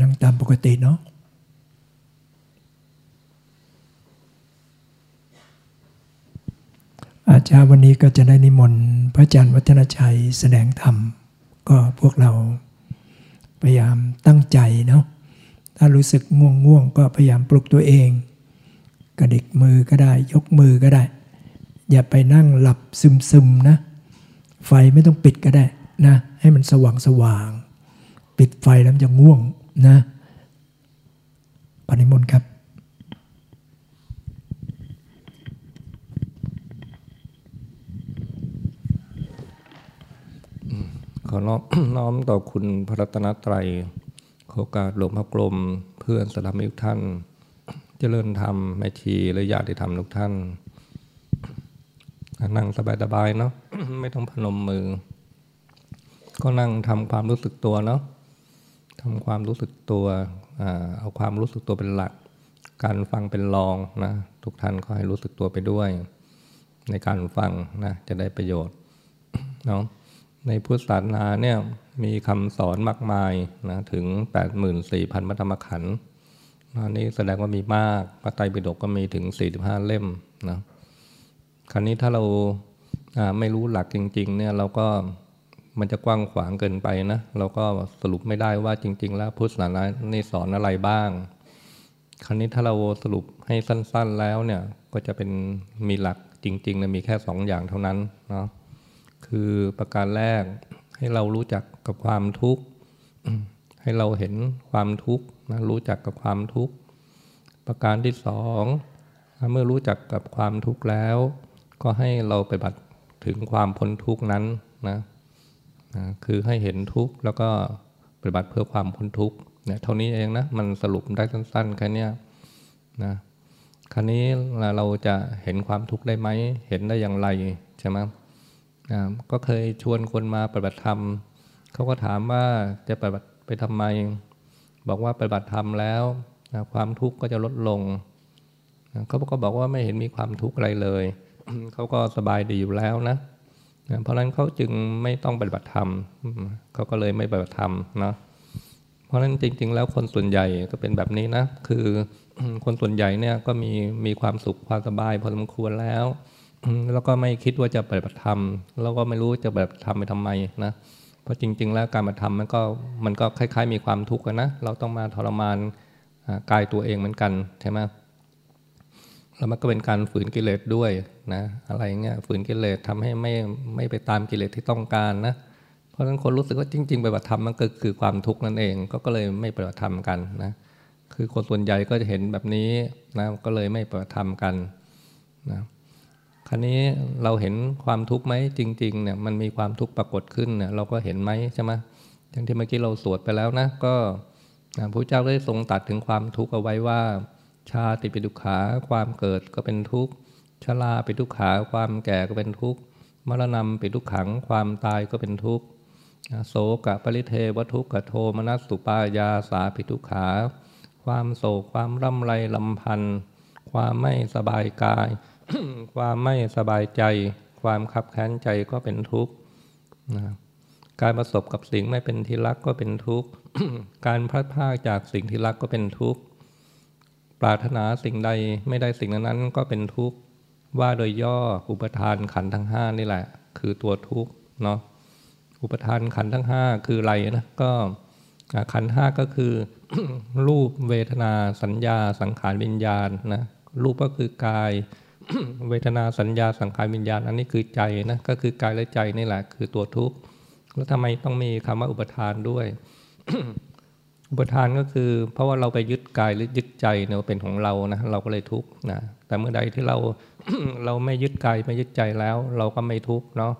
นั่งตามปกติเนาะอาจารย์วันนี้ก็จะได้นิมนต์พระอาจารย์วัฒนชัยแสดงธรรม ก็พวกเราพยายามตั้งใจเนาะถ้ารู้สึกง่วงง่วงก็พยายามปลุกตัวเอง กระดิกมือก็ได้ ยกมือก็ได้ อย่าไปนั่งหลับซึมซึมนะ ไฟไม่ต้องปิดก็ได้นะ ให้มันสว่างสว่าง ปิดไฟแล้วจะง่วง นะปณิมนต์ครับ ขอน้อมน้อมต่อคุณพระรัตนตรัยโอกาสหลวงพ่อกลม เพื่อนสถามิกท่าน เจริญธรรมแม่ชีและญาติธรรมทุกท่าน นั่งสบายๆเนาะไม่ต้องพนมมือ ก็นั่งทำความรู้สึกตัวเนาะ ทำความรู้สึกตัวเอาความรู้สึกตัวเป็นหลัก การฟังเป็นรองนะทุกท่านก็ให้รู้สึกตัวไปด้วย ในการฟังนะจะได้ประโยชน์เนาะในพุทธศาสนาเนี่ยมีคำสอนมากมายนะถึง 84,000มัธรรมขันธ์นี่แสดงว่ามีมากพระไตรปิฎกก็มีถึง 45 เล่มนะคราวนี้ถ้าเราไม่รู้หลักจริง ๆ เนี่ยเราก็ มันจะกว้างขวางเกินไปนะเราก็สรุปไม่ได้ว่าจริง ๆ แล้วพุทธศาสนานี่สอนอะไรบ้าง คราวนี้ถ้าเราสรุปให้สั้น ๆแล้วเนี่ยก็จะเป็นมีหลักจริงๆนะมีแค่สองอย่างเท่านั้นเนาะคือประการแรกให้เรารู้จักกับความทุกข์ให้เราเห็นความทุกข์นะรู้จักกับความทุกข์ประการที่สองเมื่อรู้จักกับความทุกข์แล้ว ก็ให้เราไปบัติถึงความพ้นทุกข์นั้นนะ นะคือให้เห็นทุกข์แล้วก็ปฏิบัติเพื่อความพ้นทุกข์เนี่ยเท่านี้เองนะมันสรุปได้สั้นๆแค่นี้นะคราวนี้เราจะเห็นความทุกข์ได้ไหมเห็นได้อย่างไรใช่ไหมก็เคยชวนคนมาปฏิบัติธรรมเขาก็ถามว่าจะปฏิบัติไปทำไม บอกว่าปฏิบัติธรรมแล้วความทุกข์ก็จะลดลงเขาก็บอกว่าไม่เห็นมีความทุกข์อะไรเลยเขาก็สบายดีอยู่แล้วนะ เพราะฉะนั้นเขาจึงไม่ต้องปฏิบัติธรรมเขาก็เลยไม่ปฏิบัติธรรมนะเพราะฉะนั้นจริง ๆ แล้วคนส่วนใหญ่ก็เป็นแบบนี้นะ คือคนส่วนใหญ่เนี่ยก็มีมีความสุขความสบายพอสมควรแล้ว แล้วก็ไม่คิดว่าจะปฏิบัติธรรม แล้วก็ไม่รู้จะปฏิบัติธรรมไปทำไมนะเพราะจริง ๆ แล้วการปฏิบัติธรรมมันก็มันก็คล้าย ๆ มีความทุกข์นะเราต้องมาทรมานกายตัวเองเหมือนกันใช่ไหม แล้วมันก็เป็นการฝืนกิเลสด้วยนะอะไรเงี้ยฝืนกิเลสทำให้ไม่ไม่ไปตามกิเลสที่ต้องการนะเพราะฉะนั้นคนรู้สึกว่าจริง ๆปฏิบัติธรรมมันก็คือความทุกข์นั่นเองก็ก็เลยไม่ปฏิบัติธรรมกันนะคือคนส่วนใหญ่ก็จะเห็นแบบนี้นะก็เลยไม่ปฏิบัติธรรมกันนะคราวนี้เราเห็นความทุกข์ไหมจริงๆเนี่ยมันมีความทุกข์ปรากฏขึ้นเนี่ยเราก็เห็นไหมใช่ไหมอย่างที่เมื่อกี้เราสวดไปแล้วนะก็พระเจ้าได้ทรงตัดถึงความทุกข์เอาไว้ว่า ชาติปิดุขาความเกิดก็เป็นทุกข์ชราปิดุขาความแก่ก็เป็นทุกข์มรณะปิดุขังความตายก็เป็นทุกข์โศกะปริเทวทุกขโทมนัสสุปายาสาปิดุขา ความโศกความร่ำไรลำพันธ์ความไม่สบายกาย ความไม่สบายใจ ความขับแค้นใจก็เป็นทุกข์การประสบกับสิ่งไม่เป็นที่รักก็เป็นทุกข์การพลาดพลาดจากสิ่งที่รักก็เป็นทุกข์ ปรารถนาสิ่งใดไม่ได้สิ่งนั้นก็เป็นทุกข์ว่าโดยย่ออุปทานขันทั้งห้านี่แหละ คือตัวทุกข์เนาะอุปทานขันทั้งห้าคืออะไรนะก็ขันห้าก็คือ รูปเวทนาสัญญาสังขารวิญญาณนะรูปก็คือกาย เวทนาสัญญาสังขารวิญญาณ อันนี้คือใจนะก็คือกายและใจนี่แหละ คือตัวทุกข์แล้วทำไมต้องมีคำว่าอุปทานด้วย อุปทานก็คือเพราะว่าเราไปยึดกายหรือยึดใจเนี่ยเป็นของเรานะเราก็เลยทุกข์นะแต่เมื่อใดที่เราเราไม่ยึดกายไม่ยึดใจแล้ว เราก็ไม่ทุกข์เนาะ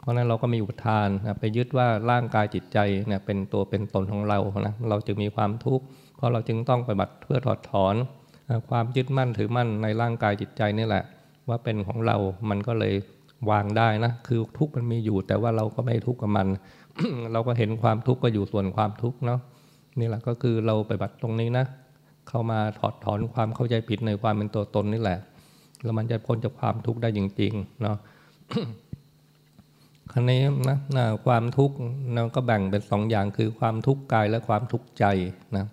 เพราะนั้นเราก็มีอุปทานนะไปยึดว่าร่างกายจิตใจเนี่ยเป็นตัวเป็นตนของเรานะเราจึงมีความทุกข์เพราะเราจึงต้องไปบัตรเพื่อถอดถอน ความยึดมั่นถือมั่นในร่างกายจิตใจนี่แหละ ว่าเป็นของเรา มันก็เลยวางได้นะคือทุกข์มันมีอยู่ แต่ว่าเราก็ไม่ทุกข์กับมัน เราก็เห็นความทุกข์ก็อยู่ส่วนความทุกข์เนาะ นี่แหละก็คือเราไปบัตรตรงนี้นะ เข้ามาถอดถอนความเข้าใจผิดในความเป็นตัวตนนี่แหละ แล้วมันจะพ้นจากความทุกข์ได้จริงๆเนาะครั้นี้นะนะความทุกข์เราก็แบ่งเป็นสองอย่างคือความทุกข์กายและความทุกข์ใจนะ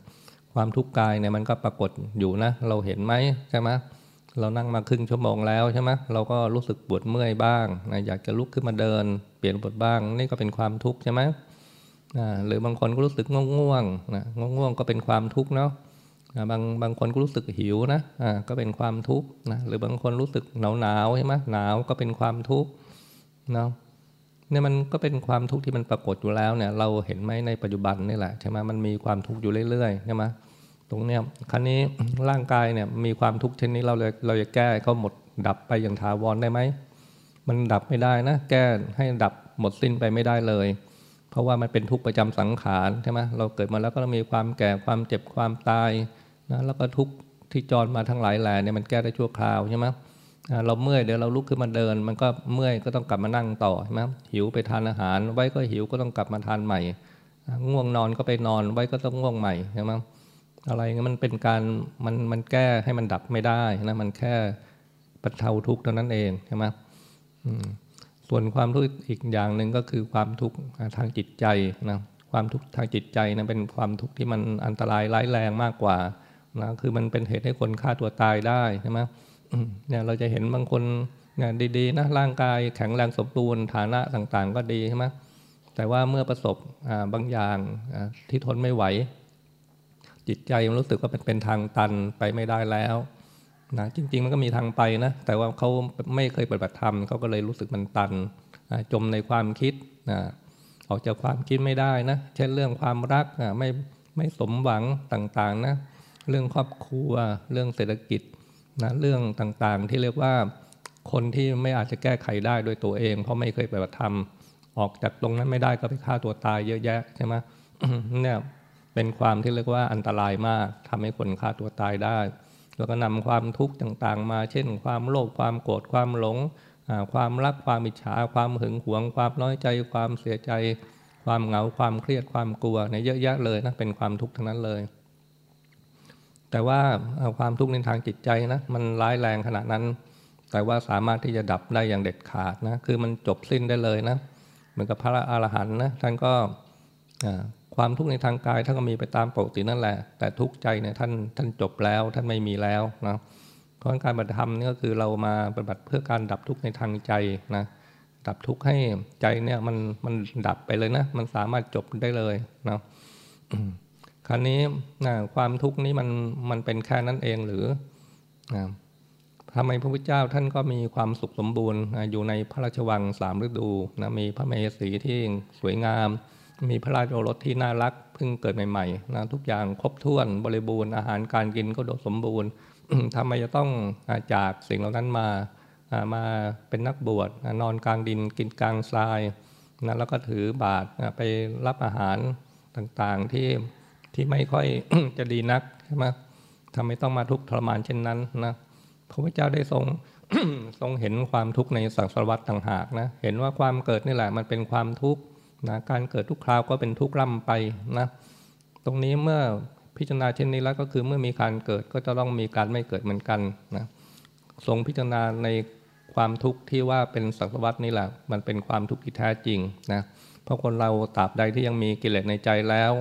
ความทุกข์กายเนี่ยมันก็ปรากฏอยู่นะ เราเห็นไหมใช่ไหมเรานั่งมาครึ่งชั่วโมงแล้วใช่ไหมเราก็รู้สึกปวดเมื่อยบ้างนะอยากจะลุกขึ้นมาเดิน เปลี่ยนบทบ้าง นี่ก็เป็นความทุกข์ใช่ไหม หรือบางคนก็รู้สึกง่วงๆนะง่วงๆก็เป็นความทุกข์เนาะบางบางคนก็รู้สึกหิวนะะก็เป็นความทุกข์นะหรือบางคนรู้สึกหนาวหนาวใช่ไหมหนาวก็เป็นความทุกข์เนาะเนี่ยมันก็เป็นความทุกข์ที่มันปรากฏอยู่แล้วเนี่ยเราเห็นไหมในปัจจุบันนี่แหละใช่ไหมมันมีความทุกข์อยู่เรื่อยๆใช่ไหมตรงเนี้ยครั้นี้ร่างกายเนี่ยมีความทุกข์เช่นนี้เราเลยเราจะแก้เขาหมดดับไปอย่างถาวรได้ไหมมันดับไม่ได้นะ แก้ให้ดับหมดสิ้นไปไม่ได้เลย เพราะว่ามันเป็นทุกข์ประจำสังขารใช่ไหมเราเกิดมาแล้วก็มีความแก่ความเจ็บความตายนะแล้วก็ทุกข์ที่จรมาทั้งหลายแหล่เนี่ยมันแก้ได้ชั่วคราวใช่ไหมเราเมื่อยเดี๋ยวเราลุกขึ้นมาเดิน มันก็เมื่อยก็ต้องกลับมานั่งต่อใช่ไหมหิวไปทานอาหาร ไว้ก็หิวก็ต้องกลับมาทานใหม่ ง่วงนอนก็ไปนอนไว้ก็ต้องง่วงใหม่ใช่ไหมอะไรเงี้ยมันเป็นการมันมันแก้ให้มันดับไม่ได้นะมันแค่บรรเทาทุกข์เท่านั้นเองใช่ไหม ส่วนความทุกข์อีกอย่างหนึ่งก็คือความทุกข์ทางจิตใจนะความทุกข์ทางจิตใจนะเป็นความทุกข์ที่มันอันตรายร้ายแรงมากกว่านะคือมันเป็นเหตุให้คนฆ่าตัวตายได้ใช่ไหมเนี่ยเราจะเห็นบางคนเนี่ยดีๆนะร่างกายแข็งแรงสมบูรณ์ฐานะต่างๆ ก็ดีใช่ไหมแต่ว่าเมื่อประสบบางอย่างที่ทนไม่ไหว จิตใจมันรู้สึกว่าเป็นเป็นทางตันไปไม่ได้แล้ว นะจริง ๆ มันก็มีทางไปนะแต่ว่าเขาไม่เคยปฏิบัติธรรมเขาก็เลยรู้สึกมันตันจมในความคิดนะออกจากความคิดไม่ได้นะเช่นเรื่องความรักไม่ไม่สมหวังต่างๆนะเรื่องครอบครัวเรื่องเศรษฐกิจนะเรื่องต่างๆ ที่เรียกว่าคนที่ไม่อาจจะแก้ไขได้โดยตัวเอง เพราะไม่เคยปฏิบัติธรรมออกจากตรงนั้นไม่ได้ก็ไปฆ่าตัวตายเยอะแยะใช่ไหมเนี่ยเป็นความที่เรียกว่าอันตรายมากทำให้คนฆ่าตัวตายได้ แล้วก็นำความทุกข์ต่างๆ มา เช่น ความโลภความโกรธความหลง ความรักความอิจฉาความหึงหวง ความน้อยใจ ความเสียใจ ความเหงาความเครียดความกลัวเนี่ยเยอะแยะเลยนะเป็นความทุกข์ทั้งนั้นเลย แต่ว่าความทุกข์ในทางจิตใจนะมันร้ายแรงขนาดนั้น แต่ว่าสามารถที่จะดับได้อย่างเด็ดขาดนะคือมันจบสิ้นได้เลยนะเหมือนกับพระอรหันต์นะท่านก็ ความทุกข์ในทางกายท่านก็มีไปตามปกตินั่นแหละ แต่ทุกข์ใจเนี่ยท่านท่านจบแล้วท่านไม่มีแล้วนะเพราะการปฏิบัติธรรมนี่ก็คือเรามาปฏิบัติเพื่อการดับทุกข์ในทางใจนะดับทุกข์ให้ใจเนี่ยมันมันดับไปเลยนะ มันสามารถจบได้เลยนะคราวนี้นะความทุกข์นี้มันมันเป็นแค่นั้นเองหรือนะทำไมพระพุทธเจ้าท่านก็มีความสุขสมบูรณ์อยู่ในพระราชวังสามฤดูนะมีพระเมสีที่สวยงาม มีพระราชโอรสที่น่ารักเพิ่งเกิดใหม่ๆนะทุกอย่างครบถ้วนบริบูรณ์อาหารการกินก็โดดสมบูรณ์ทำไมจะต้องจากสิ่งเหล่านั้นมามาเป็นนักบวชนอนกลางดินกินกลางทรายนะแล้วก็ถือบาตรไปรับอาหารต่างๆที่ที่ไม่ค่อยจะดีนักใช่ไหมทำไมต้องมาทุกข์ทรมานเช่นนั้นนะพระพุทธเจ้าได้ทรงทรงเห็นความทุกข์ในสังสารวัฏต่างหากนะเห็นว่าความเกิดนี่แหละมันเป็นความทุกข์ นะการเกิดทุกคราวก็เป็นทุกข์ร่ำไปนะตรงนี้เมื่อพิจารณาเช่นนี้แล้วก็คือเมื่อมีการเกิดก็จะต้องมีการไม่เกิดเหมือนกันนะทรงพิจารณาในความทุกข์ที่ว่าเป็นสังสารวัฏนี่แหละมันเป็นความทุกข์ที่แท้จริงนะเพราะคนเราตราบใดที่ยังมีกิเลสในใจแล้ว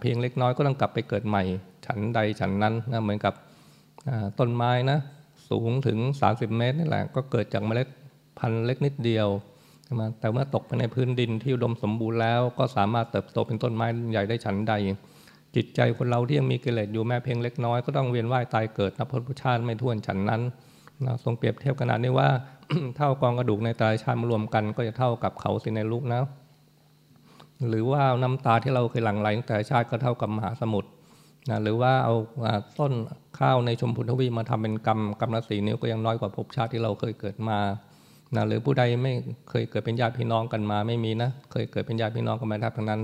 เพียงเล็กน้อยก็ต้องกลับไปเกิดใหม่ ฉันใดฉันนั้นนะเหมือนกับต้นไม้นะสูงถึง 30 เมตรนี่แหละก็เกิดจากเมล็ดพันธุ์เล็กนิดเดียว แต่เมื่อตกไปในพื้นดินที่อุดมสมบูรณ์แล้วก็สามารถเติบโตเป็นต้นไม้ใหญ่ได้ฉันใด จิตใจคนเราที่ยังมีกิเลสอยู่แม้เพียงเล็กน้อยก็ต้องเวียนว่ายตายเกิดนับพุทธชาติไม่ท้วนฉันนั้นนะทรงเปรียบเทียบขนาดนี้ว่าเท่ากองกระดูกในตายชาติมารวมกัน ก็จะเท่ากับเขาสิในลูกนะ หรือว่าน้ำตาที่เราเคยหลั่งไหลตั้งแต่ชาติก็เท่ากับมหาสมุทรนะหรือว่าเอาต้นข้าวในชมพูทวีมาทำเป็นกรรมกรรมละสีนิ้วก็ยังน้อยกว่าภพชาติที่เราเคยเกิดมา นะหรือผู้ใดไม่เคยเกิดเป็นญาติพี่น้องกันมาไม่มีนะ เคยเกิดเป็นญาติพี่น้องกันมาทับทั้งนั้น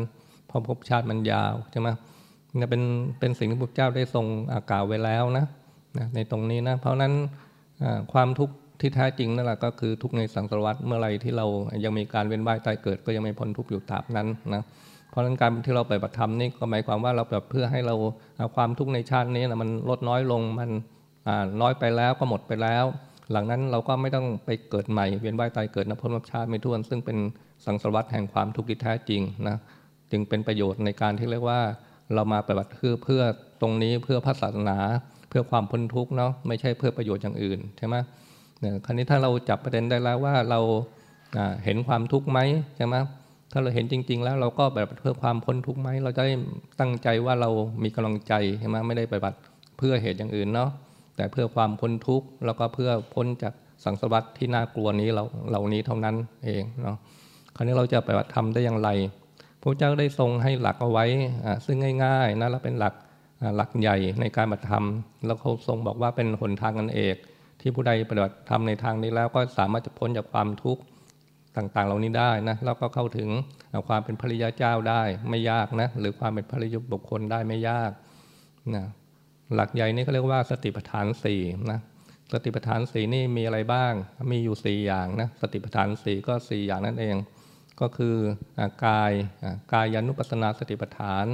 เพราะภพชาติมันยาวใช่ไหมนี่เป็นเป็นสิ่งที่พระเจ้าได้ทรงกล่าวไว้แล้วนะนะในตรงนี้นะเพราะนั้นความทุกข์ที่แท้จริงนั่นแหละก็คือทุกในสังสารวัฏเมื่อไรที่เรายังมีการเวียนว่ายตายเกิดก็ยังไม่พ้นทุกข์อยู่ตราบนั้นนะเพราะนั้นการที่เราไปปฏิธรรมนี่ก็หมายความว่าเราแบบเพื่อให้เราความทุกข์ในชาตินี้นะมันลดน้อยลงมันน้อยไปแล้วก็หมดไปแล้ว หลังนั้นเราก็ไม่ต้องไปเกิดใหม่เวียนว่ายตายเกิดนะพ้นวัฏชาติไม่ท้วน ซึ่งเป็นสังสารวัฏแห่งความทุกข์ที่แท้จริงนะจึงเป็นประโยชน์ในการที่เรียกว่าเรามาปฏิบัติเพื่อเพื่อตรงนี้เพื่อพระศาสนาเพื่อความพ้นทุกข์เนาะไม่ใช่เพื่อประโยชน์อย่างอื่นใช่ไหมเนี่ยคราวนี้ถ้าเราจับประเด็นได้แล้วว่าเราเห็นความทุกข์ไหมใช่ไหมถ้าเราเห็นจริง ๆ แล้วเราก็แบบเพื่อความพ้นทุกข์ไหมเราจะได้ตั้งใจว่าเรามีกำลังใจใช่ไหมไม่ได้ไปบัติเพื่อเหตุอย่างอื่นเนาะ แต่เพื่อความพ้นทุกข์แล้วก็เพื่อพ้นจากสังสารวัตที่น่ากลัวนี้เราเหล่านี้เท่านั้นเองเนาะคราวนี้เราจะไปบัติทำได้อย่างไรพระเจ้าได้ทรงให้หลักเอาไว้ซึ่งง่ายๆนะแล้วเป็นหลักหลักใหญ่ในการปฏิธรรม แล้วเขาทรงบอกว่าเป็นหนทางอันเอก ที่ผู้ใดปฏิบัติธรรมในทางนี้แล้วก็สามารถจะพ้นจากความทุกข์ต่างๆ เหล่านี้ได้นะแล้วก็เข้าถึงความเป็นภริยาเจ้าได้ไม่ยากนะหรือความเป็นภริยบุคคลได้ไม่ยากนะ หลักใหญ่นี่เขาเรียกว่าสติปัฏฐานสี่นะสติปัฏฐานสี่นี่มีอะไรบ้าง มีอยู่สี่อย่างนะ สติปัฏฐานสี่ก็สี่อย่างนั่นเอง ก็คือกายกายานุปัสนาสติปัฏฐาน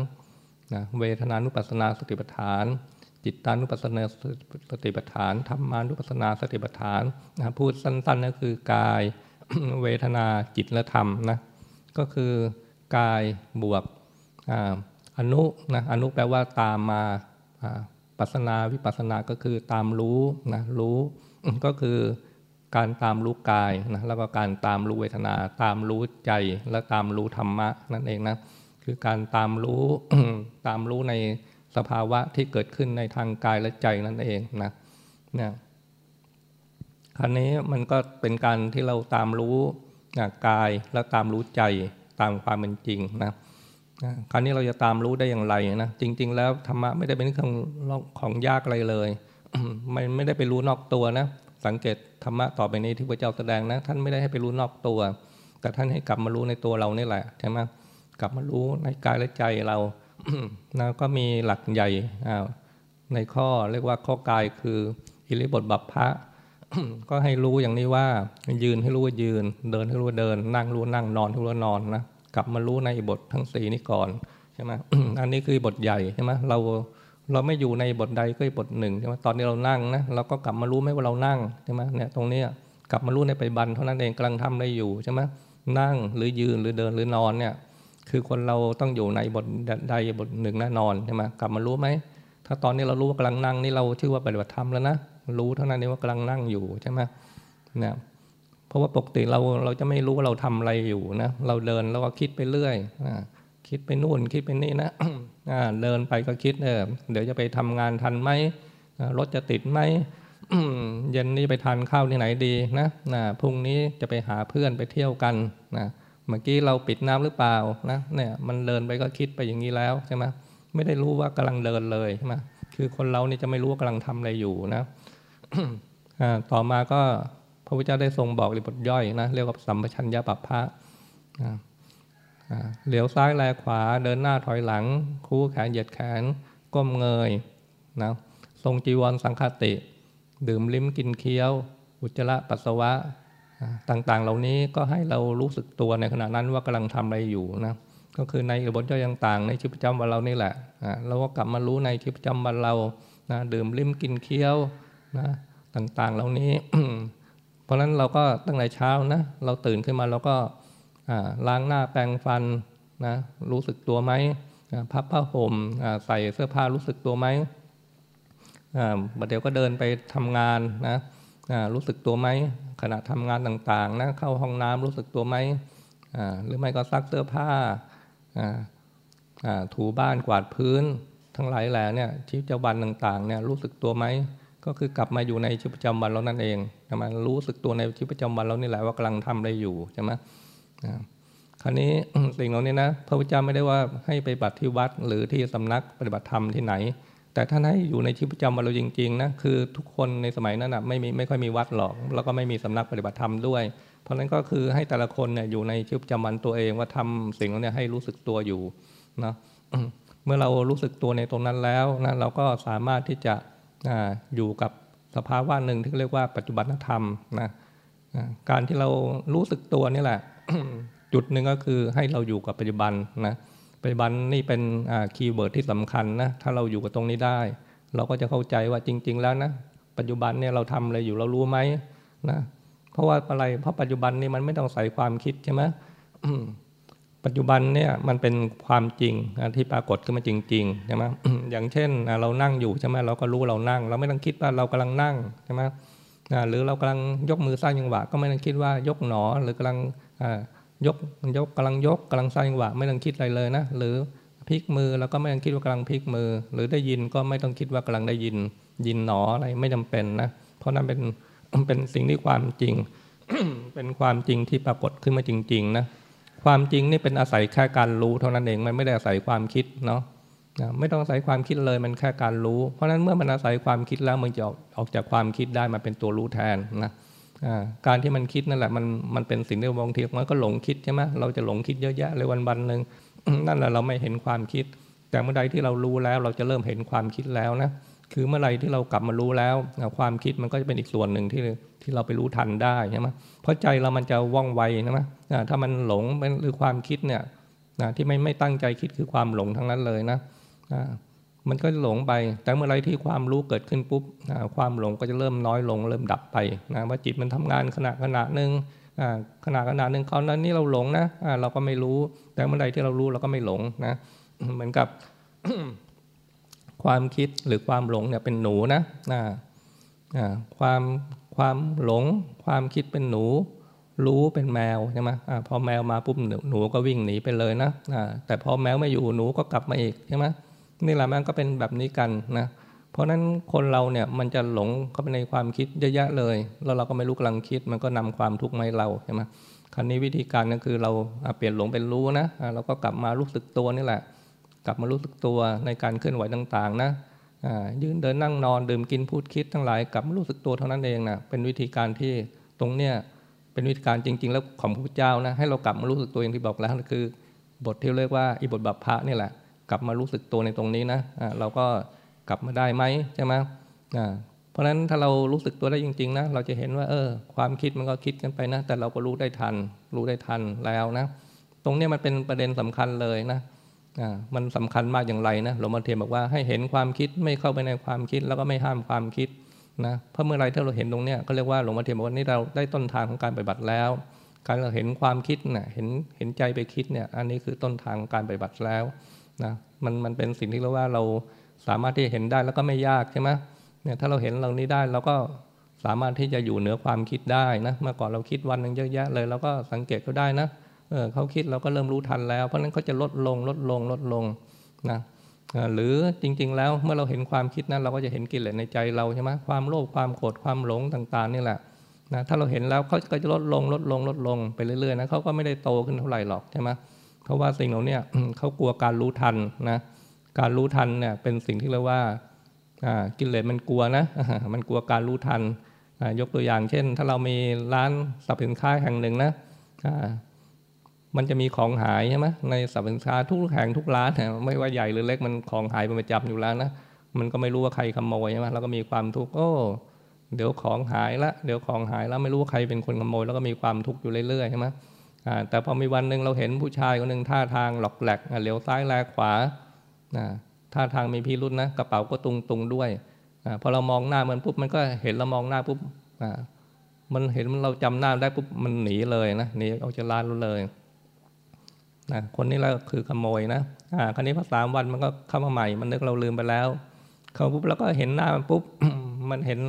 นะเวทนานุปัสนาสติปัฏฐาน จิตานุปัสนาสติปัฏฐานธรรมานุปัสนาสติปัฏฐานนะพูดสั้นๆก็คือกายเวทนาจิตและธรรมนะ ก็คือกายบวกอนุนะอนุแปลว่าตามมา ปัสนาวิปัสนาก็คือตามรู้นะรู้ก็คือการตามรู้กายนะแล้วก็การตามรู้เวทนา ตามรู้ใจและตามรู้ธรรมะนั่นเองนะคือการตามรู้ตามรู้ในสภาวะที่เกิดขึ้นในทางกายและใจนั่นเองนะเนี่ยคราวนี้มันก็เป็นการที่เราตามรู้กายและตามรู้ใจตามความเป็นจริงนะ คราวนี้เราจะตามรู้ได้อย่างไรนะจริง ๆ แล้วธรรมะไม่ได้เป็นเรื่องของยากอะไรเลยไม่ไม่ได้ไปรู้นอกตัวนะ สังเกตธรรมะต่อไปนี้ที่พระเจ้าแสดงนะ ท่านไม่ได้ให้ไปรู้นอกตัว แต่ท่านให้กลับมารู้ในตัวเรานี่แหละใช่ไหมกลับมารู้ในกายและใจเรานะก็มีหลักใหญ่ในข้อเรียกว่าข้อกายคืออิริบทบัพพะก็ให้รู้อย่างนี้ว่า ยืนให้รู้ว่ายืน เดินให้รู้ว่าเดิน นั่งรู้นั่งนอนให้รู้ว่านอนนะ ลับมารู้ในบททั้งสี่นี้ก่อนใช่ไหมอันนี้คือบทใหญ่ใช่ไหมเราเราไม่อยู่ในบทใดก็บทหนึ่งใช่ไหมตอนนี้เรานั่งนะเราก็กลับมารู้ไหมว่าเรานั่งใช่ไหมเนี่ยตรงนี้กลับมารู้ในปัจจุบันเท่านั้นเองกำลังทำอะไรอยู่ใช่ไหมนั่งหรือยืนหรือเดินหรือนอนเนี่ยคือคนเราต้องอยู่ในบทใดบทหนึ่งแน่นอนใช่ไหมกลับมารู้ไหมถ้าตอนนี้เรารู้ว่ากำลังนั่งนี่เราชื่อว่าปฏิบัติธรรมแล้วนะรู้เท่านั้นเองว่ากำลังนั่งอยู่ใช่ไหมเนี่ย เพราะว่าปกติเราเราจะไม่รู้ว่าเราทำอะไรอยู่นะเราเดินแล้วก็คิดไปเรื่อยคิดไปนู่นคิดไปนี่นะเดินไปก็คิดเออเดี๋ยวจะไปทำงานทันไหมรถจะติดไหมเย็นนี้ไปทานข้าวที่ไหนดีนะนะพรุ่งนี้จะไปหาเพื่อนไปเที่ยวกันนะเมื่อกี้เราปิดน้ำหรือเปล่านะเนี่ยมันเดินไปก็คิดไปอย่างนี้แล้วใช่ไหมไม่ได้รู้ว่ากำลังเดินเลยใช่ไหมคือคนเรานี่จะไม่รู้ว่ากำลังทำอะไรอยู่นะต่อมาก็ พระพุทธเจ้าได้ทรงบอกในบทย่อยนะเรียกว่าสัมปชัญญะปัปพะเหลียวซ้ายแลขวาเดินหน้าถอยหลัง คู่แขนเหยียดแขน ก้มเงยนะทรงจีวรสังคติ ดื่มลิ้มกินเคี้ยว อุจจาระปัสสาวะต่างๆ เหล่านี้ก็ให้เรารู้สึกตัวในขณะนั้นว่ากำลังทำอะไรอยู่นะก็คือในบทย่อยต่างๆ ในชีวิตประจำวันเรานี่แหละเราก็กลับมารู้ในชีวิตประจำวันเรานะดื่มลิ้มกินเคี้ยวนะต่างๆ เหล่านี้ เพราะฉะนั้นเราก็ตั้งแต่เช้านะเราตื่นขึ้นมาเราก็ล้างหน้าแปรงฟันนะรู้สึกตัวไหมพับผ้าห่มใส่เสื้อผ้ารู้สึกตัวไหมบัดเดี๋ยวก็เดินไปทำงานนะรู้สึกตัวไหมขณะทำงานต่างๆนะเข้าห้องน้ำรู้สึกตัวไหมหรือไม่ก็ซักเสื้อผ้าถูบ้านกวาดพื้น ทั้งหลายแหล่เนี่ยชีวิตประจำวันต่างๆเนี่ยรู้สึกตัวไหมก็คือกลับมาอยู่ในชีวิตประจำวันเรานั่นเอง ใช่ไหมรู้สึกตัวในชีวิตประจำวันเรานี่แหละว่ากำลังทำอะไรอยู่ใช่ไหมคราวนี้สิ่งเหล่านี้นะพระพุทธเจ้าไม่ได้ว่าให้ไปบัติที่วัดหรือที่สำนักปฏิบัติธรรมที่ไหน แต่ท่านให้อยู่ในชีวิตประจำวันเราจริงๆนะคือทุกคนในสมัยนั้นนะไม่มีไม่ค่อยมีวัดหรอก แล้วก็ไม่มีสำนักปฏิบัติธรรมด้วย เพราะนั้นก็คือให้แต่ละคนเนี่ยอยู่ในชีวิตประจำวันตัวเองว่าทำสิ่งเหล่านี้ให้รู้สึกตัวอยู่นะเมื่อเรารู้สึกตัวในตรงนั้นแล้วนะเราก็สามารถที่จะอยู่กับ สภาวะหนึ่งที่เรียกว่าปัจจุบันธรรมนะการที่เรารู้สึกตัวนี่แหละ จุดหนึ่งก็คือให้เราอยู่กับปัจจุบันนะปัจจุบันนี่เป็น keyword ที่สำคัญนะถ้าเราอยู่กับตรงนี้ได้ เราก็จะเข้าใจว่าจริง ๆ แล้วนะปัจจุบันเนี่ยเราทำอะไรอยู่เรารู้ไหมนะเพราะว่าอะไรเพราะปัจจุบันนี่มันไม่ต้องใส่ความคิดใช่ไหม ปัจจุบันเนี่ยมันเป็นความจริงที่ปรากฏขึ้นมาจริงๆใช่ไหมอย่างเช่นเรานั่งอยู่ใช่ไหมเราก็รู้เรานั่ง เราไม่ต้องคิดว่าเรากำลังนั่งใช่ไหมหรือเรากำลังยกมือสร้างยังหวะก็ไม่ต้องคิดว่ายกหนอหรือกำลังยกยกกำลังยกกำลังสร้างยังหวะไม่ต้องคิดอะไรเลยนะหรือพลิกมือเราก็ไม่ต้องคิดว่ากำลังพลิกมือ หรือได้ยินก็ไม่ต้องคิดว่ากำลังได้ยินยินหนออะไรไม่จำเป็นนะเพราะนั้นเป็นเป็นสิ่งที่ความจริง เป็นความจริงที่ปรากฏขึ้นมาจริง ๆ นะ ความจริงนี่เป็นอาศัยแค่การรู้เท่านั้นเองมันไม่ได้อาศัยความคิดเนาะไม่ต้องอาศัยความคิดเลยมันแค่การรู้ เพราะฉะนั้นเมื่อมันอาศัยความคิดแล้วมันจะออกจากความคิดได้มาเป็นตัวรู้แทนนะการที่มันคิดนั่นแหละมันมันเป็นสิ่งที่บางทีมันก็หลงคิดใช่ไหมเราจะหลงคิดเยอะแยะเลยวันวันหนึ่งนั่นแหละเราไม่เห็นความคิด แต่เมื่อใดที่เรารู้แล้วเราจะเริ่มเห็นความคิดแล้วนะ คือเมื่อไรที่เรากลับมารู้แล้ว ความคิดมันก็จะเป็นอีกส่วนหนึ่งที่ที่เราไปรู้ทันได้ใช่ไหมเพราะใจเรามันจะว่องไวนะมั้ยถ้ามันหลงเป็นหรือความคิดเนี่ยที่ไม่ไม่ตั้งใจคิดคือความหลงทั้งนั้นเลยนะมันก็หลงไป แต่เมื่อไรที่ความรู้เกิดขึ้นปุ๊บความหลงก็จะเริ่มน้อยลง เริ่มดับไปนะว่าจิตมันทำงานขณะขณะหนึ่งขณะขณะหนึ่งเขานั้นนี่เราหลงนะเราก็ไม่รู้ แต่เมื่อไรที่เรารู้เราก็ไม่หลงนะเหมือนกับ ความคิดหรือความหลงเนี่ยเป็นหนูนะความความหลง ความคิดเป็นหนู รู้เป็นแมวใช่ไหมอพอแมวมาปุ๊บหนูก็วิ่งหนีไปเลยนะแต่พอแมวไม่อยู่หนูก็กลับมาอีกใช่ไหมนี่แหละมันก็เป็นแบบนี้กันนะเพราะนั้นคนเราเนี่ยมันจะหลงเข้าไปในความคิดเยอะแยะเลยแล้วเราก็ไม่รู้กำลังคิดมันก็นำความทุกข์มาให้เราใช่ไหมครั้นี้วิธีการก็คือเราเปลี่ยนหลงเป็นรู้นะเราก็กลับมารู้สึกตัวนี่แหละ กลับมารู้สึกตัวในการเคลื่อนไหวต่างๆนะยืนเดินนั่งนอนดื่มกินพูดคิดทั้งหลายกลับมารู้สึกตัวเท่านั้นเองนะเป็นวิธีการที่ตรงเนี้ยเป็นวิธีการจริง ๆ แล้วของพระพุทธเจ้านะให้เรากลับมารู้สึกตัวอย่างที่บอกแล้วคือ บทที่เรียกว่าอิบทบัพพะนี่แหละ กลับมารู้สึกตัวในตรงนี้นะเราก็กลับมาได้ไหมใช่ไหมเพราะฉะนั้นถ้าเรารู้สึกตัวได้จริงๆนะเราจะเห็นว่าเออความคิดมันก็คิดกันไปนะ แต่เราก็รู้ได้ทัน รู้ได้ทันแล้วนะ ตรงนี้มันเป็นประเด็นสำคัญเลยนะ มันสำคัญมากอย่างไรนะหลวงพ่อเทียนบอกว่าให้เห็นความคิดไม่เข้าไปในความคิดแล้วก็ไม่ห้ามความคิดนะเพราะเมื่อไรถ้าเราเห็นตรงเนี้ยก็เรียกว่าหลวงพ่อเทียนบอกว่านี่เราได้ต้นทางของการปฏิบัติแล้ว การเราเห็นความคิดนะ่ะเห็นเห็นใจไปคิดเนี่ยอันนี้คือต้นทางการปฏิบัติแล้วนะมันมันเป็นสิ่งที่เราว่าเราสามารถที่จะเห็นได้แล้วก็ไม่ยากใช่ไหมเนี่ยถ้าเราเห็นเหล่านี้ได้เราก็สามารถที่จะอยู่เหนือความคิดได้นะเมื่อก่อนเราคิดวันหนึ่งเยอะแยะเลยเราก็สังเกตก็ได้นะ เขาคิดเราก็เริ่มรู้ทันแล้ว เพราะนั้นเขาจะลดลงลดลงลดลงนะหรือจริง ๆ แล้วเมื่อเราเห็นความคิดนั้นเราก็จะเห็นกิเลสในใจเราใช่ไหมความโลภความโกรธความหลงต่างๆนี่แหละนะถ้าเราเห็นแล้วเขาก็จะลดลงลดลงลดลงไปเรื่อยๆนะเขาก็ไม่ได้โตขึ้นเท่าไหร่หรอกใช่ไหมเพราะว่าสิ่งเหล่านี้เขากลัวการรู้ทันนะการรู้ทันเนี่ยเป็นสิ่งที่เรียกว่ากิเลสมันกลัวนะมันกลัวการรู้ทันยกตัวอย่างเช่น ถ้าเรามีร้านสับสินค้าแห่งหนึ่งนะ มันจะมีของหายใช่ไหมในสับสินค้าทุกแห่งทุกร้านไม่ว่าใหญ่หรือเล็กมันของหายเป็นประจำอยู่แล้วนะมันก็ไม่รู้ว่าใครขโมยใช่ไหมเราก็มีความทุกข์โอ้เดี๋ยวของหายละเดี๋ยวของหายแล้วไม่รู้ว่าใครเป็นคนขโมยแล้วก็มีความทุกข์อยู่เรื่อยๆใช่ไหมแต่พอมีวันหนึ่งเราเห็นผู้ชายคนหนึ่งท่าทางหลอกแหลกเหลียวซ้ายแลขวาท่าทางมีพิรุษนะกระเป๋าก็ตุงตุงด้วยพอเรามองหน้ามันปุ๊บมันก็เห็นเรามองหน้าปุ๊บมันเห็นเราจำหน้าได้ปุ๊บมันหนีเลยนะหนีออกจากร้านเราเลย นะคนนี้เราคือขโมยนะอ่าคราวนี้พอสามวันมันก็เข้ามาใหม่ มันนึกเราลืมไปแล้ว เขาปุ๊บแล้วก็เห็นหน้ามันปุ๊บมันเห็น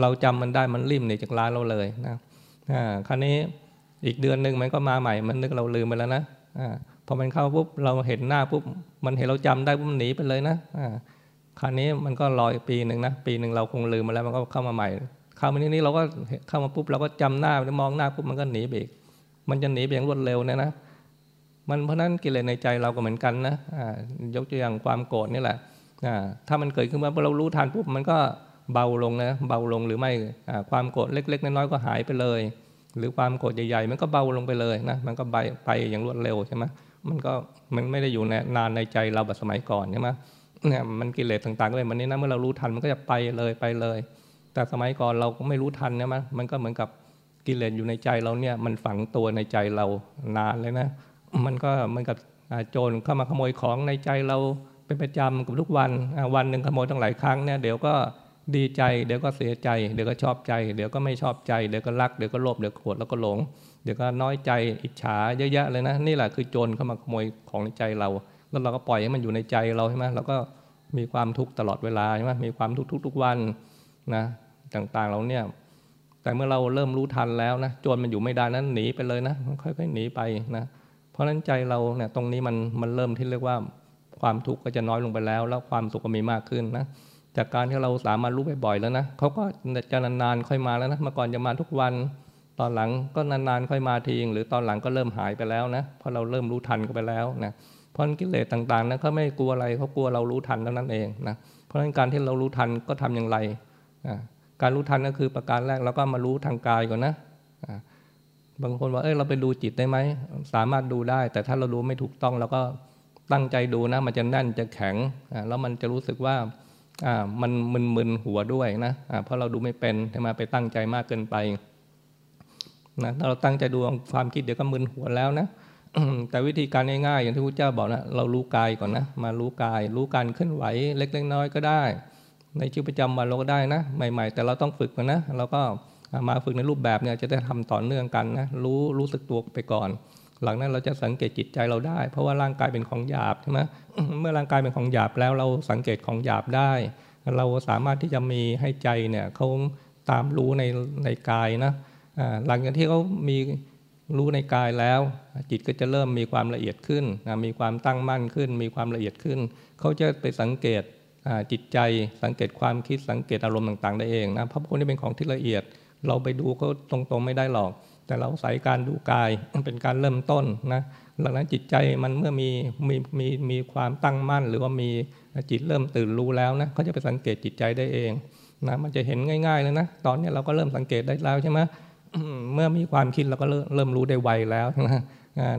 เราจำมันได้มันริมหนีจากร้านเราเลยนะอ่าคราวนี้อีกเดือนหนึ่งมันก็มาใหม่ มันนึกเราลืมไปแล้วนะอ่าพอมันเข้าปุ๊บเราเห็นหน้าปุ๊บมันเห็นเราจำได้ปุ๊บมันหนีไปเลยนะอ่าคราวนี้มันก็รออีกปีหนึ่งนะปีหนึ่งเราคงลืมมาแล้วมันก็เข้ามาใหม่เข้ามานี้นี้เราก็เข้ามาปุ๊บเราก็จำหน้ามองหน้าปุ๊บมันก็หนีไปอีกมันจะหนีไปอย่างรวดเร็วเนี่ยนะ มันเพราะนั้นกิเลสในใจเราก็เหมือนกันนะยกตัวอย่างความโกรธนี่แหละถ้ามันเกิดขึ้นมาเรารู้ทันปุ๊บมันก็เบาลงนะเบาลงหรือไม่ความโกรธเล็ก ๆ น้อยๆก็หายไปเลย หรือความโกรธใหญ่ๆ มันก็เบาลงไปเลยนะมันก็ไปไปอย่างรวดเร็วใช่ไหมมันก็มันไม่ได้อยู่นานในใจเราแบบสมัยก่อนใช่ไหมเนี่ยมันกิเลสต่างๆเลยมันนี้นะเมื่อเรารู้ทันมันก็จะไปเลยไปเลย แต่สมัยก่อนเราก็ไม่รู้ทันนะมันมันก็เหมือนกับกิเลสอยู่ในใจเราเนี่ยมันฝังตัวในใจเรานานเลยนะ มันก็เหมือนกับโจรเข้ามาขโมยของในใจเราเป็นประจำกับทุกวันวันหนึ่งขโมยตั้งหลายครั้งเนี่ยเดี๋ยวก็ดีใจเดี๋ยวก็เสียใจ เดี๋ยวก็ชอบใจ เดี๋ยวก็ไม่ชอบใจ เดี๋ยวก็รักเดี๋ยวก็โลภเดี๋ยวโกรธแล้วก็หลง เดี๋ยวก็น้อยใจอิจฉาเยอะแยะเลยนะนี่แหละคือโจรเข้ามาขโมยของในใจเรา แล้วเราก็ปล่อยให้มันอยู่ในใจเราใช่ไหมเราก็มีความทุกข์ตลอดเวลาใช่ไหมมีความทุกข์ทุกๆวันนะต่างๆเราเนี่ยแต่เมื่อเราเริ่มรู้ทันแล้วนะโจรมันอยู่ไม่ได้นั้นหนีไปเลยนะค่อยๆหนีไปนะ เพราะฉะนั้นใจเราเนี่ยตรงนี้มันมันเริ่มที่เรียกว่าความทุกข์ก็จะน้อยลงไปแล้ว แล้วความสุขก็มีมากขึ้นนะจากการที่เราสามารถรู้บ่อยๆแล้วนะเขาก็จะนานๆค่อยมาแล้วนะเมื่อก่อนจะมาทุกวัน ตอนหลังก็นานๆค่อยมาทีหรือตอนหลังก็เริ่มหายไปแล้วนะเพราะเราเริ่มรู้ทันกันไปแล้วนะเพราะกิเลสต่างๆนะเขาไม่กลัวอะไรเขากลัวเรารู้ทันเท่านั้นเองนะเพราะฉะนั้นการที่เรารู้ทันก็ทำอย่างไร การรู้ทันก็คือประการแรกเราก็มารู้ทางกายก่อนนะ บางคนว่าเอ้ยเราไปดูจิตได้ไหมสามารถดูได้ แต่ถ้าเราดูไม่ถูกต้องเราก็ตั้งใจดูนะ มันจะแน่นจะแข็งแล้วมันจะรู้สึกว่ามันมึนๆหัวด้วยนะเพราะเราดูไม่เป็นแต่มไปตั้งใจมากเกินไปนะถ้าเราตั้งใจดูความคิดเดี๋ยวก็มึนหัวแล้วนะแต่วิธีการง่ายๆอย่างที่พระเจ้าบอกนะเรารู้กายก่อนนะ มารู้กาย รู้การเคลื่อนไหวเล็กๆน้อยก็ได้ ในชีวิตประจำวันเราก็ได้นะ ใหม่ ๆ แต่เราต้องฝึกกันนะเราก็ มาฝึกในรูปแบบเนี่ยจะได้ทำต่อเนื่องกันนะรู้รู้สึกตัวไปก่อน หลังนั้นเราจะสังเกตจิตใจเราได้ เพราะว่าร่างกายเป็นของหยาบใช่ไหมเมื่อร่างกายเป็นของหยาบแล้วเราสังเกตของหยาบได้ เราสามารถที่จะมีให้ใจเนี่ยเขาตามรู้ในในกายนะหลังจากที่เขามีรู้ในกายแล้ว จิตก็จะเริ่มมีความละเอียดขึ้น มีความตั้งมั่นขึ้น มีความละเอียดขึ้น เขาจะไปสังเกตจิตใจสังเกตความคิดสังเกตอารมณ์ต่าง ๆ ได้เองนะเพราะพวกนี้เป็นของที่ละเอียด เราไปดูเขาตรงๆไม่ได้หรอก แต่เราใส่การดูกายเป็นการเริ่มต้นนะหลังนั้นจิตใจมันเมื่อมีมีมีมีความตั้งมั่น หรือว่ามีจิตเริ่มตื่นรู้แล้วนะเขาจะไปสังเกตจิตใจได้เองนะมันจะเห็นง่ายๆเลยนะตอนนี้เราก็เริ่มสังเกตได้แล้วใช่ไหมเมื่อมีความคิดเราก็เริ่มรู้ได้ไวแล้วนะ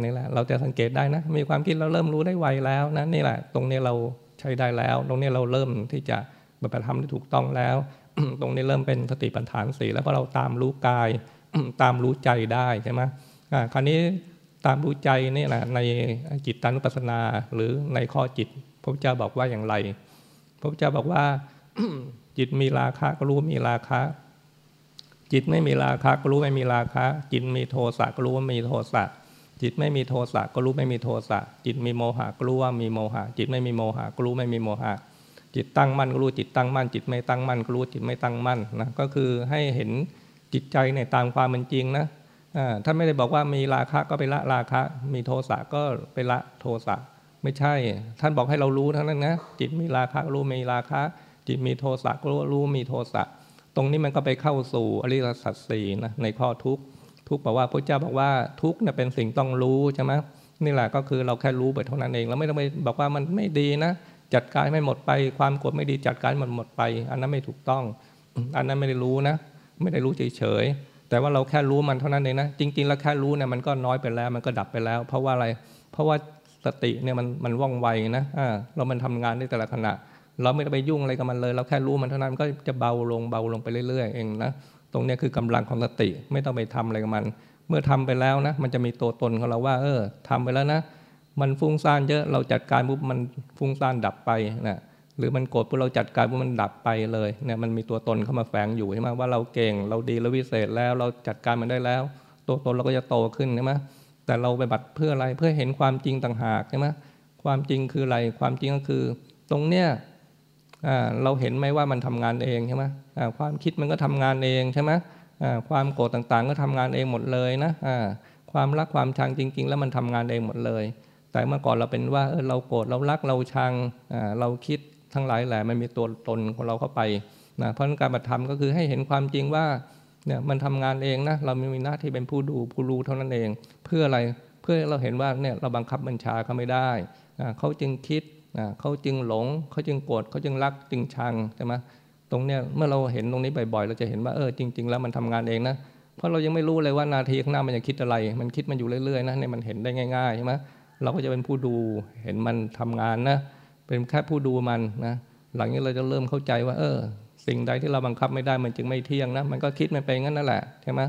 นี่แหละเราจะสังเกตได้นะ มีความคิดเราเริ่มรู้ได้ไวแล้วนะนี่แหละ ตรงนี้เราใช้ได้แล้ว ตรงนี้เราเริ่มที่จะปฏิบัติธรรมได้ถูกต้องแล้ว ตรงนี้เริ่มเป็นสติปัฏฐานสี่แล้วพอเราตามรู้กายตามรู้ใจได้ใช่ไหมคราวนี้ตามรู้ใจนี่แหละในจิตตานุปัสสนาหรือในข้อจิตพระพุทธเจ้าบอกว่าอย่างไรพระพุทธเจ้าบอกว่าจิตมีราคะก็รู้มีราคะ จิตไม่มีราคะก็รู้ไม่มีราคะ จิตมีโทสะก็รู้ว่ามีโทสะจิตไม่มีโทสะก็รู้ไม่มีโทสะจิตมีโมหะก็รู้ว่ามีโมหะ จิตไม่มีโมหะก็รู้ไม่มีโมหะ จิตตั้งมั่นก็รู้จิตตั้งมั่นจิตไม่ตั้งมั่นก็รู้จิตไม่ตั้งมั่นนะก็คือให้เห็นจิตใจในตามความเป็นจริงนะท่านไม่ได้บอกว่ามีราคะก็ไปละราคะ มีโทสะก็ไปละโทสะไม่ใช่ ท่านบอกให้เรารู้ทั้งนั้นนะจิตมีราคะรู้มีราคะ จิตมีโทสะก็รู้มีโทสะตรงนี้มันก็ไปเข้าสู่อริยสัจสี่นะในข้อทุกทุกบอกว่าพระเจ้าบอกว่าทุกเนี่ยเป็นสิ่งต้องรู้ใช่ไหมนี่แหละก็คือเราแค่รู้ไปเท่านั้นเอง เราไม่ต้องไปบอกว่ามันไม่ดีนะ จัดการไม่หมดไป ความโกรธไม่ดีจัดการหมันหมดไป อันนั้นไม่ถูกต้อง อันนั้นไม่ได้รู้นะ ไม่ได้รู้เฉยๆแต่ว่าเราแค่รู้มันเท่านั้นเองนะ จริง ๆ แล้วแค่รู้เนี่ยมันก็น้อยไปแล้ว มันก็ดับไปแล้ว เพราะว่าอะไร เพราะว่าสติเนี่ยมันมันว่องไวนะอ่าเรามันทำงานในแต่ละขณะ เราไม่ต้องไปยุ่งอะไรกับมันเลย เราแค่รู้มันเท่านั้นก็จะเบาลงเบาลงไปเรื่อย ๆ เองนะ ตรงนี้คือกำลังของสติไม่ต้องไปทำอะไรกับมัน เมื่อทำไปแล้วนะ มันจะมีตัวตนของเราว่า เออทำไปแล้วนะ มันฟุ้งซ่านเยอะเราจัดการปุ๊บมันฟุ้งซ่านดับไปนะหรือมันโกรธปุ๊บเราจัดการปุ๊บมันดับไปเลยเนี่ยมันมีตัวตนเข้ามาแฝงอยู่ใช่ไหมว่าเราเก่งเราดีเราวิเศษแล้ว เราจัดการมันได้แล้ว ตัวตนเราก็จะโตขึ้นใช่ไหมแต่เราไปบัตรเพื่ออะไรเพื่อเห็นความจริงต่างหากใช่ไหมความจริงคืออะไรความจริงก็คือ ตรงเนี้ยเราเห็นไหมว่ามันทำงานเองใช่ไหมความคิดมันก็ทำงานเองใช่ไหมความโกรธต่างๆ ก็ทำงานเองหมดเลยนะความรักความชังจริง ๆ แล้วมันทำงานเองหมดเลย แต่เมื่อก่อนเราเป็นว่าเออเราโกรธเรารักเราชังเราคิดทั้งหลายแหละมันมีตัวตนของเราเข้าไปนะเพราะการปฏิธรรมก็คือให้เห็นความจริงว่าเนี่ยมันทำงานเองนะเรามีหน้าที่เป็นผู้ดูผู้รู้เท่านั้นเอง เพื่ออะไรเพื่อเราเห็นว่าเนี่ยเราบังคับบัญชาเขาไม่ได้เขาจึงคิดเขาจึงหลง เขาจึงโกรธเขาจึงรักจึงชังใช่ไหมตรงเนี้ยเมื่อเราเห็นตรงนี้บ่อยๆ เราจะเห็นว่าเออจริง ๆ แล้วมันทำงานเองนะเพราะเรายังไม่รู้เลยว่านาทีข้างหน้ามันจะคิดอะไร มันคิดมันอยู่เรื่อยๆนะเนี่ยมันเห็นได้ง่ายๆใช่ไหม เราก็จะเป็นผู้ดูเห็นมันทำงานนะเป็นแค่ผู้ดูมันนะหลังนี้เราจะเริ่มเข้าใจว่า เออ สิ่งใดที่เราบังคับไม่ได้มันจึงไม่เที่ยงนะมันก็คิดมันไปงั้นนั่นแหละใช่ไหม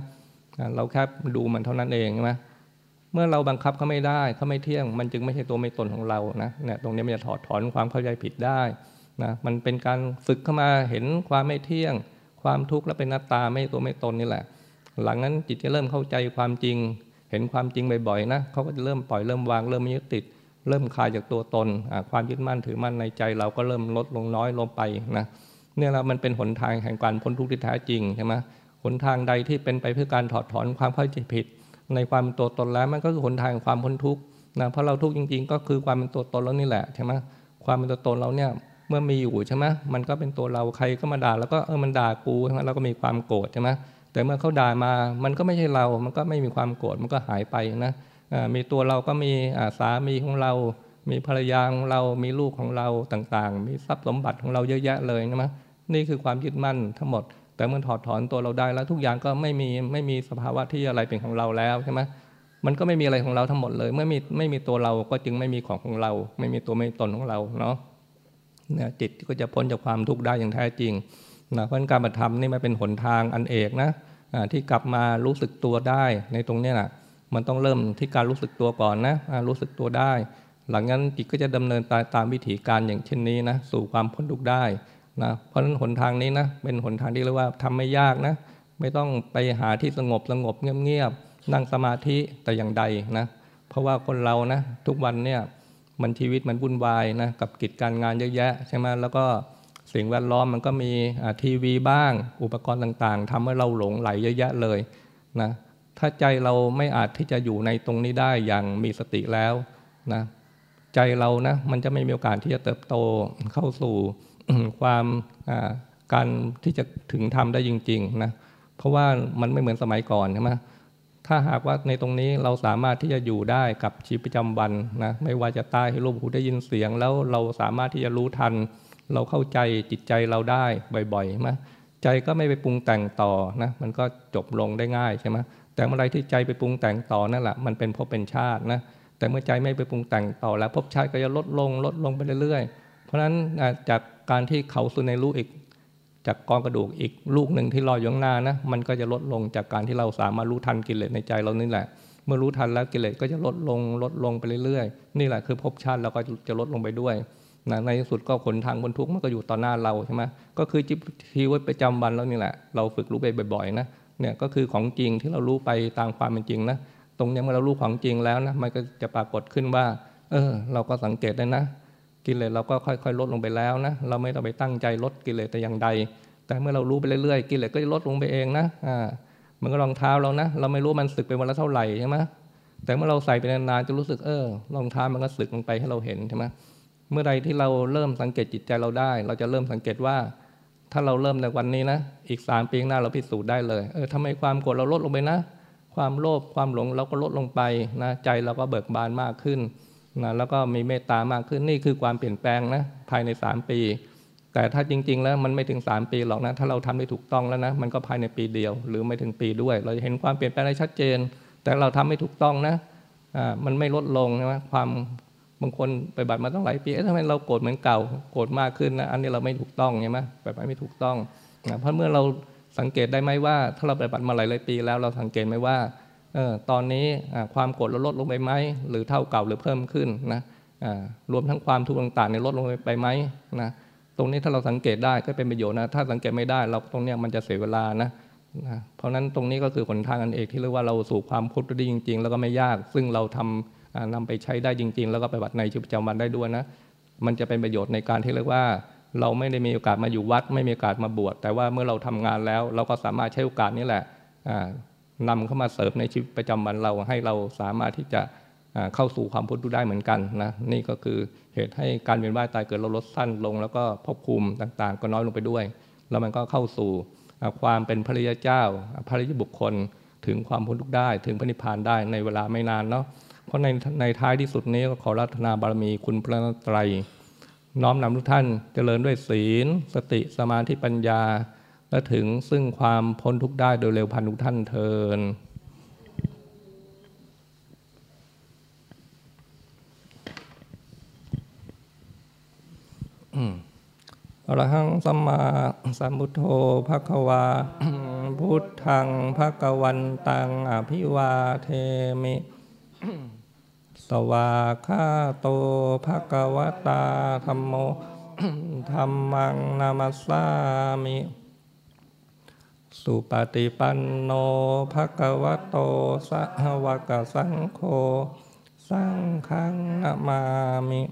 เราแค่ดูมันเท่านั้นเองใช่ไหมเมื่อเราบังคับเขาไม่ได้เขาไม่เที่ยง มันจึงไม่ใช่ตัวไม่ตนของเรานะเนี่ยตรงนี้มันจะถอดถอนความเข้าใจผิดได้นะมันเป็นการฝึกเข้ามาเห็นความไม่เที่ยง ความทุกข์และเป็นหนัตตาไม่ตัวไม่ตนนี่แหละ หลังนั้นจิตจะเริ่มเข้าใจความจริง เห็นความจริงบ่อยๆนะเขาก็จะเริ่มปล่อยเริ่มวางเริ่มไม่ยึดติด เริ่มคลายจากตัวตนความยึดมั่นถือมั่นในใจ เราก็เริ่มลดลงน้อยลงไปนะเนี่ยเรามันเป็นหนทางแห่งการพ้นทุกข์ที่แท้จริงใช่ไหมหนทางใดที่เป็นไปเพื่อการถอดถอนความเข้าใจผิด ในความตัวตนแล้วมันก็คือหนทางความพ้นทุกข์นะเพราะเราทุกข์จริง ๆ ก็คือความเป็นตัวตนแล้วนี่แหละใช่ไหมความเป็นตัวตนเราเนี่ยเมื่อมีอยู่ใช่ไหมมันก็เป็นตัวเราใครก็มาด่าแล้วก็เออมันด่ากูใช่ไหมเราก็มีความโกรธใช่ไหม แต่เมื่อเขาด่ามา มันก็ไม่ใช่เรา มันก็ไม่มีความโกรธ มันก็หายไปนะมีตัวเราก็มีสามีของเรา มีภรรยาของเรา มีลูกของเราต่างๆ มีทรัพย์สมบัติของเราเยอะแยะเลยนะมั้นี่คือความยึดมั่นทั้งหมด แต่เมื่อถอดถอนตัวเราได้แล้วทุกอย่างก็ไม่มีไม่มีสภาวะที่อะไรเป็นของเราแล้วใช่ไหมมันก็ไม่มีอะไรของเราทั้งหมดเลย เมื่อมีไม่มีตัวเราก็จึงไม่มีของของเรา ไม่มีตัวไม่ตนของเราเนาะเนี่ยจิตก็จะพ้นจากความทุกข์ได้อย่างแท้จริงนะเพราะการปฏิธรรมนี่มันเป็นหนทางอันเอกนะ ที่กลับมารู้สึกตัวได้ในตรงนี้นะมันต้องเริ่มที่การรู้สึกตัวก่อนนะรู้สึกตัวได้ หลังนั้นจิตก็จะดำเนินตามตามวิถีการอย่างเช่นนี้นะสู่ความพ้นทุกข์ได้นะเพราะฉะนั้นหนทางนี้นะเป็นหนทางที่เรียกว่าทำไม่ยากนะไม่ต้องไปหาที่สงบสงบเงียบๆนั่งสมาธิแต่อย่างใดนะเพราะว่าคนเรานะทุกวันเนี่ยมันชีวิตมันวุ่นวายนะกับกิจการงานเยอะแยะใช่ไหมแล้วก็ สิ่งแวดล้อมมันก็มีทีวีบ้าง อุปกรณ์ต่างๆทำให้เราหลงไหลเยอะแยะเลยนะถ้าใจเราไม่อาจที่จะอยู่ในตรงนี้ได้อย่างมีสติแล้วนะใจเรานะมันจะไม่มีโอกาสที่จะเติบโตเข้าสู่ความการที่จะถึงทำได้จริงๆนะเพราะว่ามันไม่เหมือนสมัยก่อนใช่ไหมถ้าหากว่าในตรงนี้เราสามารถที่จะอยู่ได้กับชีวิตประจำวันนะไม่ว่าจะตายให้รูปหูได้ยินเสียง แล้วเราสามารถที่จะรู้ทัน เราเข้าใจจิตใจเราได้บ่อยๆใช่ไหมใจก็ไม่ไปปรุงแต่งต่อนะมันก็จบลงได้ง่ายใช่ไหมแต่เมื่อไรที่ใจไปปรุงแต่งต่อนั่นแหละมันเป็นภพเป็นชาตินะแต่เมื่อใจไม่ไปปรุงแต่งต่อแล้วภพชาติก็จะลดลงลดลงไปเรื่อยๆ เพราะฉะนั้นจากการที่เขาสุในรู้อีก จากกองกระดูกอีกลูกหนึ่งที่ลอยอยู่ข้างหน้านะมันก็จะลดลงจากการที่เราสามารถรู้ทันกิเลสในใจเรานี่แหละ เมื่อรู้ทันแล้วกิเลสก็จะลดลงลดลงไปเรื่อยๆ นี่แหละคือภพชาติเราก็จะลดลงไปด้วย นะในที่สุดก็ขนทางบนทุกข์มันก็อยู่ต่อหน้าเราใช่ไหมก็คือชีวิตประจำวันแล้วนี่แหละ เราฝึกรู้ไปบ่อยๆนะเนี่ยก็คือของจริงที่เรารู้ไปตามความเป็นจริงนะตรงนี้เมื่อเรารู้ของจริงแล้วนะมันก็จะปรากฏขึ้นว่า เออ เราก็สังเกตได้นะ กิเลสเราก็ค่อยๆ ลดลงไปแล้วนะเราไม่ต้องไปตั้งใจลดกิเลสแต่อย่างใด แต่เมื่อเรารู้ไปเรื่อยๆกิเลสก็จะลดลงไปเองนะอ่ามันก็รองเท้าเรานะ เราไม่รู้มันสึกไปวันละเท่าไหร่ใช่ไหมแต่เมื่อเราใส่ไปนานๆจะรู้สึกเออรองเท้ามันก็สึกลงไปให้เราเห็นใช่ไหม เมื่อใดที่เราเริ่มสังเกตจิตใจเราได้ เราจะเริ่มสังเกตว่า ถ้าเราเริ่มในวันนี้นะ อีกสามปีหน้าเราพิสูจน์ได้เลยเออทำไมความโกรธเราลดลงไปนะ ความโลภความหลงเราก็ลดลงไปนะใจเราก็เบิกบานมากขึ้นนะแล้วก็มีเมตตามากขึ้นนี่คือความเปลี่ยนแปลงนะภายใน3ปี แต่ถ้าจริง ๆ แล้วมันไม่ถึง3ปีหรอกนะถ้าเราทำได้ถูกต้องแล้วนะมันก็ภายในปีเดียว หรือไม่ถึงปีด้วย เราจะเห็นความเปลี่ยนแปลงได้ชัดเจน แต่เราทำไม่ถูกต้องนะอ่ามันไม่ลดลงใช่ไหมความ บางคนไปบัตรมาตั้งหลายปีเอ๊ะทำไมเราโกรธเหมือนเก่า โกรธมากขึ้นนะอันนี้เราไม่ถูกต้องใช่ไหมแบบไม่ถูกต้องนะเพราะเมื่อเราสังเกตได้ไหมว่า ถ้าเราไปบัตรมาหลายหลายปีแล้วเราสังเกตไหมว่าเออตอนนี้ความโกรธเราลดลงไปไหมหรือเท่าเก่าหรือเพิ่มขึ้นนะรวมทั้งความทุกข์ต่างๆเนี่ยลดลงไปไหมนะตรงนี้ถ้าเราสังเกตได้ก็เป็นประโยชน์นะถ้าสังเกตไม่ได้เราตรงนี้มันจะเสียเวลานะนะเพราะนั้นตรงนี้ก็คือหนทางอันเอกที่เรียกว่าเราสู่ความพุทธได้จริง ๆ แล้วก็ไม่ยาก ซึ่งเราทำ นำไปใช้ได้จริง ๆ แล้วก็ไปบัติในชีวิตประจำวันได้ด้วยนะ มันจะเป็นประโยชน์ในการที่เรียกว่า เราไม่ได้มีโอกาสมาอยู่วัด ไม่มีโอกาสมาบวชแต่ว่าเมื่อเราทำงานแล้ว เราก็สามารถใช้โอกาสนี้แหละนำเข้ามาเสริมในชีวิตประจำวันเราให้เราสามารถที่จะเข้าสู่ความพุทธได้เหมือนกันนะนี่ก็คือเหตุให้การเวียนว่ายตายเกิดเราลดสั้นลง แล้วก็ภพภูมิต่างๆ ก็น้อยลงไปด้วย แล้วมันก็เข้าสู่ความเป็นพระริยเจ้าพระริยบุคคลถึงความพ้นทุกข์ได้ ถึงพระนิพพานได้ในเวลาไม่นานเนาะ เพราะในในท้ายที่สุดนี้ก็ขอรัตนาบารมีคุณพระนตรัยน้อมนำทุกท่านเจริญด้วยศีล สติสมาธิปัญญา และถึงซึ่งความพ้นทุกข์ได้โดยเร็วพันทุกท่านเทินอรหังสัมมาสัมพุทโธภควา พุทธังภควันตังอภิวาเทมิ สวาคาโตภะกวตาธรรมโมธรรมังนามัสสามิ สุปฏิปันโนภะกวโตสะหวะกสังโฆ สังฆังนามามิ